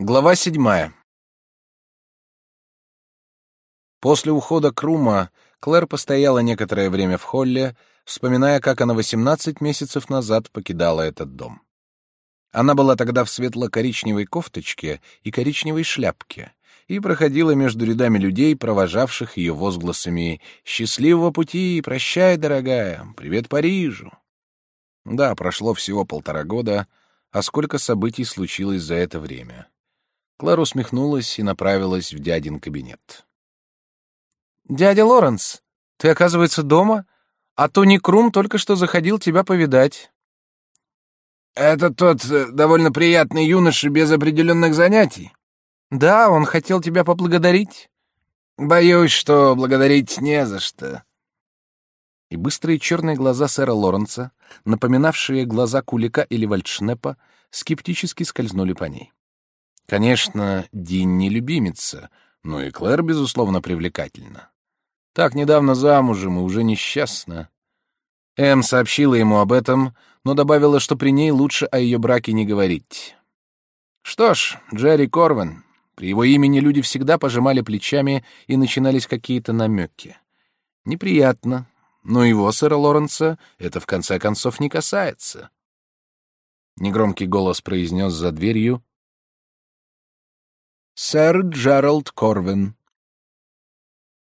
Глава седьмая. После ухода Крума Клэр постояла некоторое время в холле, вспоминая, как она 18 месяцев назад покидала этот дом. Она была тогда в светло-коричневой кофточке и коричневой шляпке и проходила между рядами людей, провожавших ее возгласами «Счастливого пути! Прощай, дорогая! Привет Парижу!» Да, прошло всего полтора года, а сколько событий случилось за это время. Клэр усмехнулась и направилась в дядин кабинет. «Дядя Лоренс, ты, оказывается, дома? А Тони Крум только что заходил тебя повидать». «Это тот э, довольно приятный юноша без определенных занятий?» «Да, он хотел тебя поблагодарить». «Боюсь, что благодарить не за что». И быстрые черные глаза сэра Лоренса, напоминавшие глаза Кулика или Вальдшнепа, скептически скользнули по ней. Конечно, Дин не любимица, но и Клэр, безусловно, привлекательна. Так недавно замужем и уже несчастна. Эм сообщила ему об этом, но добавила, что при ней лучше о ее браке не говорить. Что ж, Джерри Корвин. При его имени люди всегда пожимали плечами и начинались какие-то намеки. Неприятно, но его, сэра Лоренса, это в конце концов не касается. Негромкий голос произнес за дверью, «Сэр Джеральд Корвин».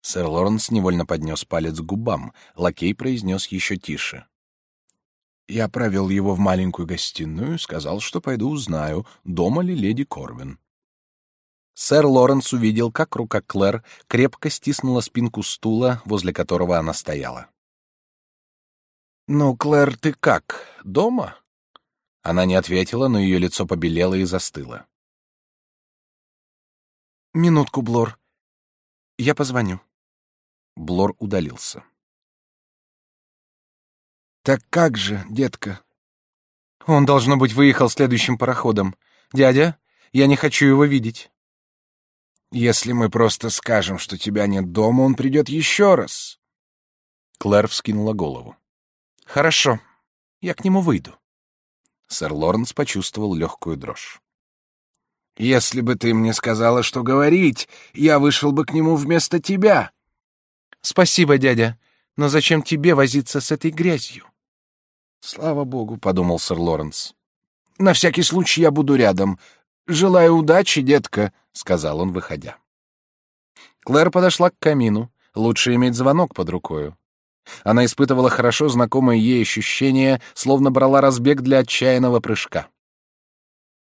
Сэр Лоренс невольно поднес палец к губам. Лакей произнес еще тише. Я провел его в маленькую гостиную, сказал, что пойду узнаю, дома ли леди Корвин. Сэр Лоренс увидел, как рука Клэр крепко стиснула спинку стула, возле которого она стояла. «Ну, Клэр, ты как? Дома?» Она не ответила, но ее лицо побелело и застыло. «Минутку, Блор. Я позвоню». Блор удалился. «Так как же, детка?» «Он, должно быть, выехал следующим пароходом. Дядя, я не хочу его видеть». «Если мы просто скажем, что тебя нет дома, он придет еще раз». Клэр вскинула голову. «Хорошо, я к нему выйду». Сэр Лоренс почувствовал легкую дрожь. Если бы ты мне сказала, что говорить, я вышел бы к нему вместо тебя. Спасибо, дядя, но зачем тебе возиться с этой грязью? Слава богу, подумал сэр Лоренс. На всякий случай я буду рядом. Желаю удачи, детка, сказал он, выходя. Клэр подошла к камину. Лучше иметь звонок под рукою. Она испытывала хорошо знакомое ей ощущение, словно брала разбег для отчаянного прыжка.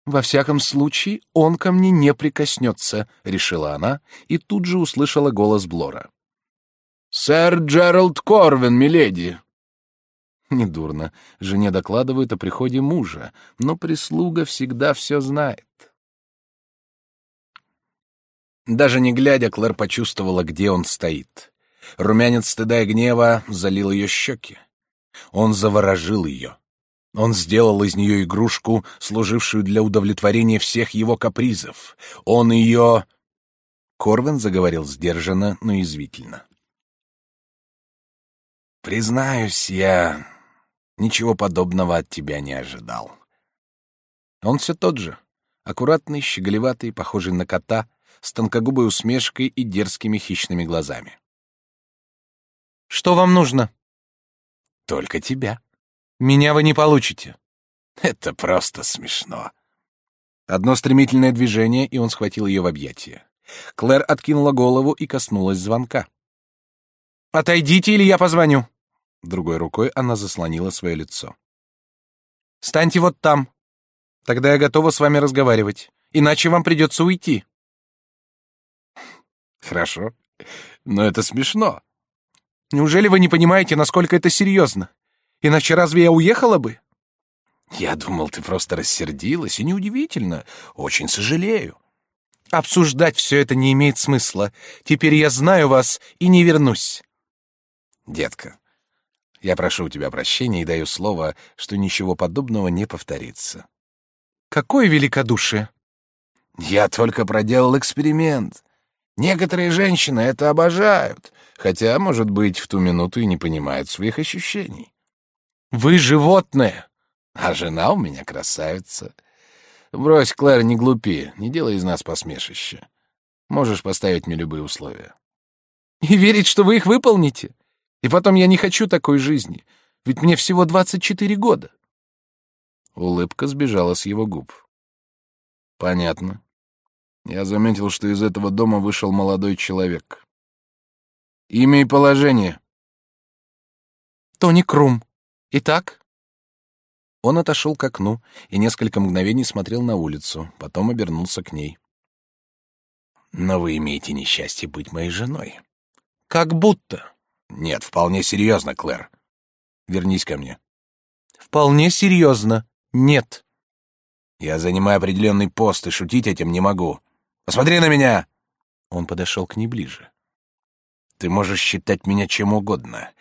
Во всяком случае, он ко мне не прикоснется, решила она и тут же услышала голос Блора. Сэр Джеральд Корвин, миледи. Недурно. Жене докладывают о приходе мужа, но прислуга всегда все знает. Даже не глядя, Клэр почувствовала, где он стоит. Румянец стыда и гнева залил ее щеки. Он заворожил ее. Он сделал из нее игрушку, служившую для удовлетворения всех его капризов. Он ее... Корвин заговорил сдержанно, но извительно. «Признаюсь, я ничего подобного от тебя не ожидал». Он все тот же, аккуратный, щеголеватый, похожий на кота, с тонкогубой усмешкой и дерзкими хищными глазами. «Что вам нужно?» «Только тебя». Меня вы не получите. Это просто смешно. Одно стремительное движение, и он схватил ее в объятия. Клэр откинула голову и коснулась звонка. «Отойдите, или я позвоню!» Другой рукой она заслонила свое лицо. «Станьте вот там. Тогда я готова с вами разговаривать. Иначе вам придется уйти». «Хорошо. Но это смешно. Неужели вы не понимаете, насколько это серьезно? Иначе разве я уехала бы? Я думал, ты просто рассердилась, и неудивительно. Очень сожалею. Обсуждать все это не имеет смысла. Теперь я знаю вас и не вернусь. Детка, я прошу у тебя прощения и даю слово, что ничего подобного не повторится. Какое великодушие! Я только проделал эксперимент. Некоторые женщины это обожают, хотя, может быть, в ту минуту и не понимают своих ощущений. Вы животное, а жена у меня красавица. Брось, Клэр, не глупи, не делай из нас посмешище. Можешь поставить мне любые условия. И верить, что вы их выполните? И потом я не хочу такой жизни, ведь мне всего двадцать четыре года. Улыбка сбежала с его губ. Понятно. Я заметил, что из этого дома вышел молодой человек. Имя и положение. Тони Крум. Итак? Он отошел к окну и несколько мгновений смотрел на улицу, потом обернулся к ней. Но вы имеете несчастье быть моей женой. Как будто. Нет, вполне серьезно, Клэр. Вернись ко мне. Вполне серьезно. Нет. Я занимаю определенный пост, и шутить этим не могу. Посмотри на меня!» Он подошел к ней ближе. «Ты можешь считать меня чем угодно,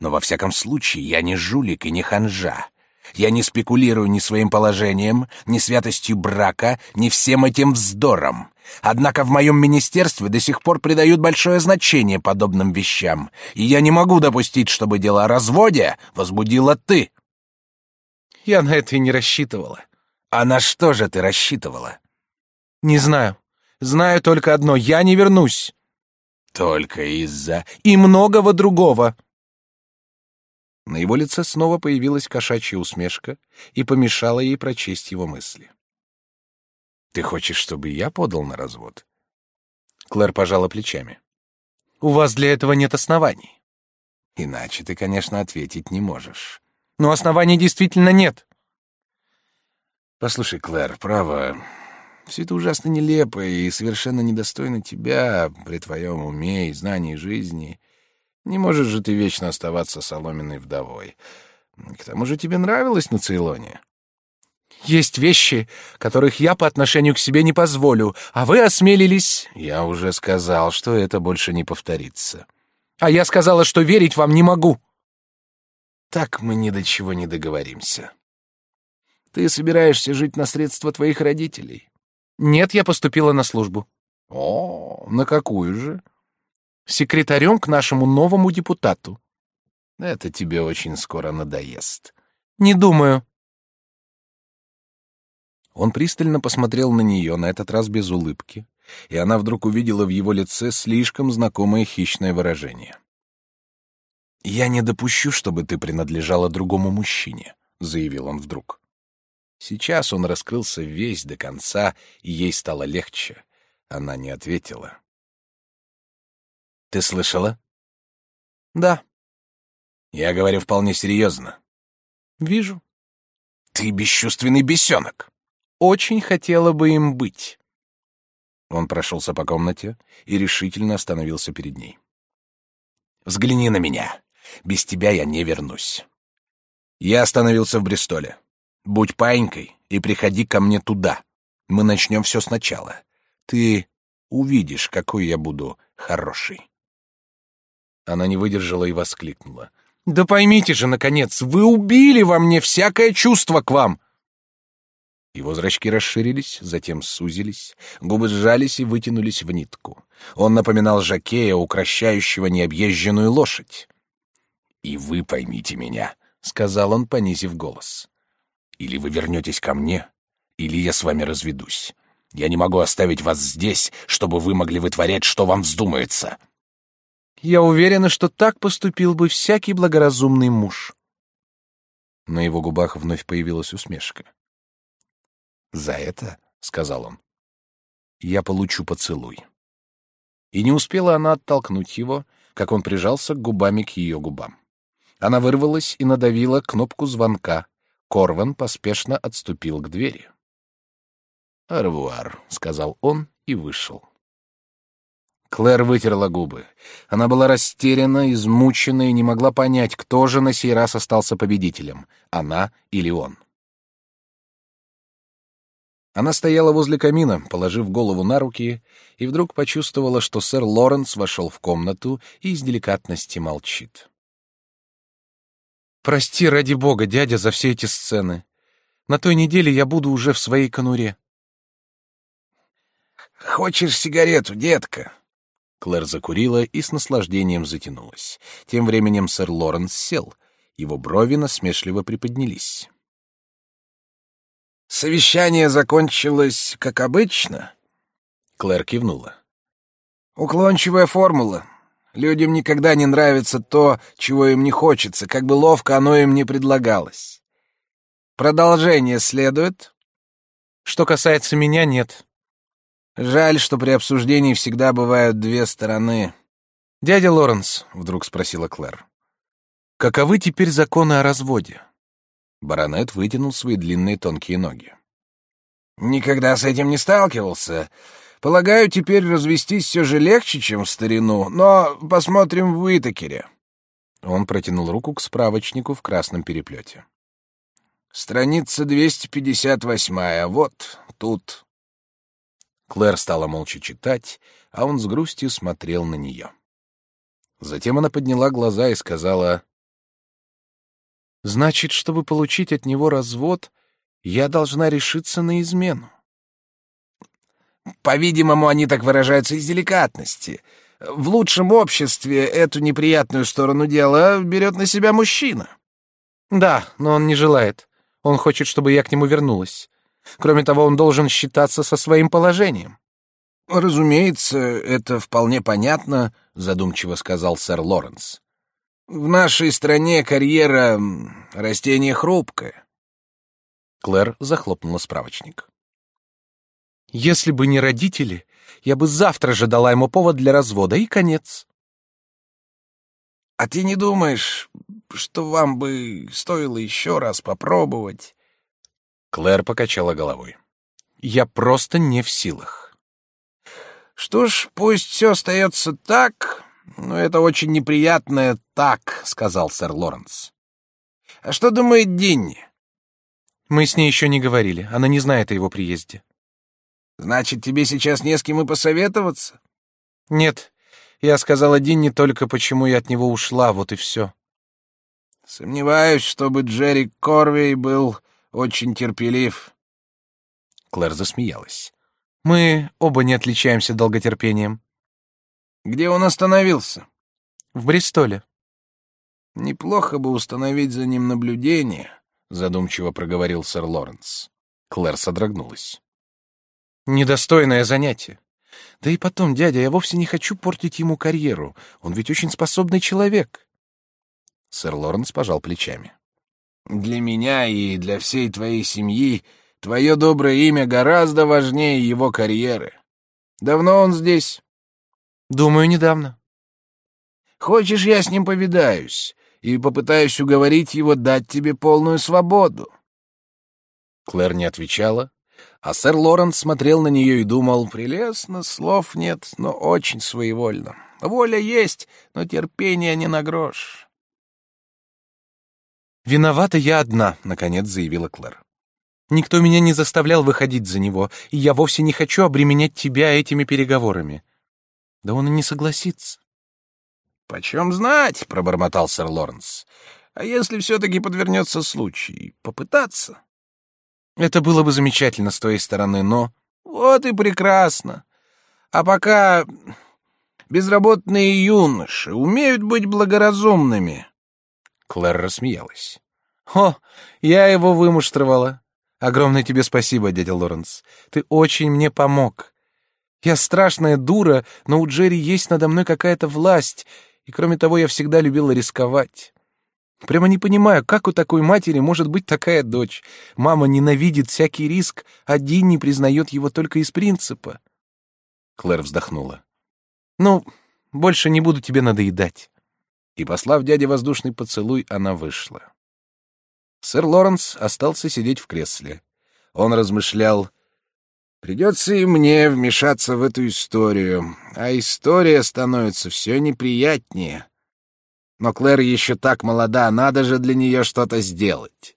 но во всяком случае я не жулик и не ханжа. Я не спекулирую ни своим положением, ни святостью брака, ни всем этим вздором. Однако в моем министерстве до сих пор придают большое значение подобным вещам, и я не могу допустить, чтобы дело о разводе возбудила ты. Я на это и не рассчитывала. А на что же ты рассчитывала? Не знаю. Знаю только одно — я не вернусь. Только из-за... И многого другого. На его лице снова появилась кошачья усмешка и помешала ей прочесть его мысли. «Ты хочешь, чтобы я подал на развод?» Клэр пожала плечами. «У вас для этого нет оснований». «Иначе ты, конечно, ответить не можешь. Но оснований действительно нет. Послушай, Клэр, право, все это ужасно нелепо и совершенно недостойно тебя при твоем уме и знании жизни. Не можешь же ты вечно оставаться соломенной вдовой. К тому же тебе нравилось на Цейлоне. Есть вещи, которых я по отношению к себе не позволю, а вы осмелились. Я уже сказал, что это больше не повторится. А я сказала, что верить вам не могу. Так мы ни до чего не договоримся. Ты собираешься жить на средства твоих родителей? Нет, я поступила на службу. О, на какую же? Секретарем к нашему новому депутату. Это тебе очень скоро надоест. Не думаю. Он пристально посмотрел на нее, на этот раз без улыбки, и она вдруг увидела в его лице слишком знакомое хищное выражение. «Я не допущу, чтобы ты принадлежала другому мужчине», — заявил он вдруг. Сейчас он раскрылся весь до конца, и ей стало легче. Она не ответила. «Ты слышала?» «Да». «Я говорю вполне серьезно». «Вижу». «Ты бесчувственный бесенок». «Очень хотела бы им быть». Он прошелся по комнате и решительно остановился перед ней. «Взгляни на меня. Без тебя я не вернусь. Я остановился в Бристоле. Будь паинькой и приходи ко мне туда. Мы начнем все сначала. Ты увидишь, какой я буду хороший. Она не выдержала и воскликнула. «Да поймите же, наконец, вы убили во мне всякое чувство к вам!» Его зрачки расширились, затем сузились, губы сжались и вытянулись в нитку. Он напоминал жакея, укращающего необъезженную лошадь. «И вы поймите меня», — сказал он, понизив голос. «Или вы вернетесь ко мне, или я с вами разведусь. Я не могу оставить вас здесь, чтобы вы могли вытворять, что вам вздумается». «Я уверена, что так поступил бы всякий благоразумный муж». На его губах вновь появилась усмешка. «За это, — сказал он, — я получу поцелуй». И не успела она оттолкнуть его, как он прижался губами к ее губам. Она вырвалась и надавила кнопку звонка. Корван поспешно отступил к двери. «Арвуар», — сказал он и вышел. Клэр вытерла губы. Она была растеряна, измучена и не могла понять, кто же на сей раз остался победителем — она или он. Она стояла возле камина, положив голову на руки, и вдруг почувствовала, что сэр Лоренс вошел в комнату и из деликатности молчит. Прости ради бога, дядя, за все эти сцены. На той неделе я буду уже в своей конуре. Хочешь сигарету, детка? Клэр закурила и с наслаждением затянулась. Тем временем сэр Лоренс сел. Его брови насмешливо приподнялись. Совещание закончилось как обычно. Клэр кивнула. Уклончивая формула. Людям никогда не нравится то, чего им не хочется, как бы ловко оно им не предлагалось. Продолжение следует? Что касается меня, нет. Жаль, что при обсуждении всегда бывают две стороны. Дядя Лоренс, вдруг спросила Клэр, каковы теперь законы о разводе? Баронет вытянул свои длинные тонкие ноги. Никогда с этим не сталкивался. Полагаю, теперь развестись все же легче, чем в старину, но посмотрим в Уитакере. Он протянул руку к справочнику в красном переплете. Страница 258, вот тут. Клэр стала молча читать, а он с грустью смотрел на нее. Затем она подняла глаза и сказала, «Значит, чтобы получить от него развод, я должна решиться на измену. По-видимому, они так выражаются из деликатности. В лучшем обществе эту неприятную сторону дела берет на себя мужчина. Да, но он не желает. Он хочет, чтобы я к нему вернулась. Кроме того, он должен считаться со своим положением. Разумеется, это вполне понятно, задумчиво сказал сэр Лоренс. В нашей стране карьера растение хрупкое. Клэр захлопнула справочник. Если бы не родители, я бы завтра же дала ему повод для развода, и конец. А ты не думаешь, что вам бы стоило еще раз попробовать? Клэр покачала головой. Я просто не в силах. Что ж, пусть все остается так, но это очень неприятное так, сказал сэр Лоренс. А что думает Динни? Мы с ней еще не говорили, она не знает о его приезде. Значит, тебе сейчас не с кем и посоветоваться? Нет, я сказала Динни только, почему я от него ушла, вот и все. Сомневаюсь, чтобы Джерри Корвей был очень терпелив. Клэр засмеялась. Мы оба не отличаемся долготерпением. Где он остановился? В Бристоле. Неплохо бы установить за ним наблюдение, задумчиво проговорил сэр Лоренс. Клэр содрогнулась. Недостойное занятие. Да и потом, дядя, я вовсе не хочу портить ему карьеру. Он ведь очень способный человек. Сэр Лоренс пожал плечами. Для меня и для всей твоей семьи твое доброе имя гораздо важнее его карьеры. Давно он здесь? Думаю, недавно. Хочешь, я с ним повидаюсь и попытаюсь уговорить его дать тебе полную свободу? Клэр не отвечала, а сэр Лоренс смотрел на нее и думал, прелестно, слов нет, но очень своевольно. Воля есть, но терпение не на грош. «Виновата я одна», — наконец заявила Клэр. «Никто меня не заставлял выходить за него, и я вовсе не хочу обременять тебя этими переговорами. Да он и не согласится». «Почем знать?» — пробормотал сэр Лоренс. «А если все-таки подвернется случай, попытаться?» Это было бы замечательно с твоей стороны, но... Вот и прекрасно. А пока безработные юноши умеют быть благоразумными. Клэр рассмеялась. О, я его вымуштровала. Огромное тебе спасибо, дядя Лоренс. Ты очень мне помог. Я страшная дура, но у Джерри есть надо мной какая-то власть, и кроме того, я всегда любила рисковать. Прямо не понимаю, как у такой матери может быть такая дочь. Мама ненавидит всякий риск, а Дин признает его только из принципа. Клэр вздохнула. Ну, больше не буду тебе надоедать. И послав дяде воздушный поцелуй, она вышла. Сэр Лоренс остался сидеть в кресле. Он размышлял: придется и мне вмешаться в эту историю, а история становится все неприятнее. Но Клэр еще так молода, надо же для нее что-то сделать.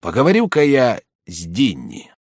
Поговорю-ка я с Динни.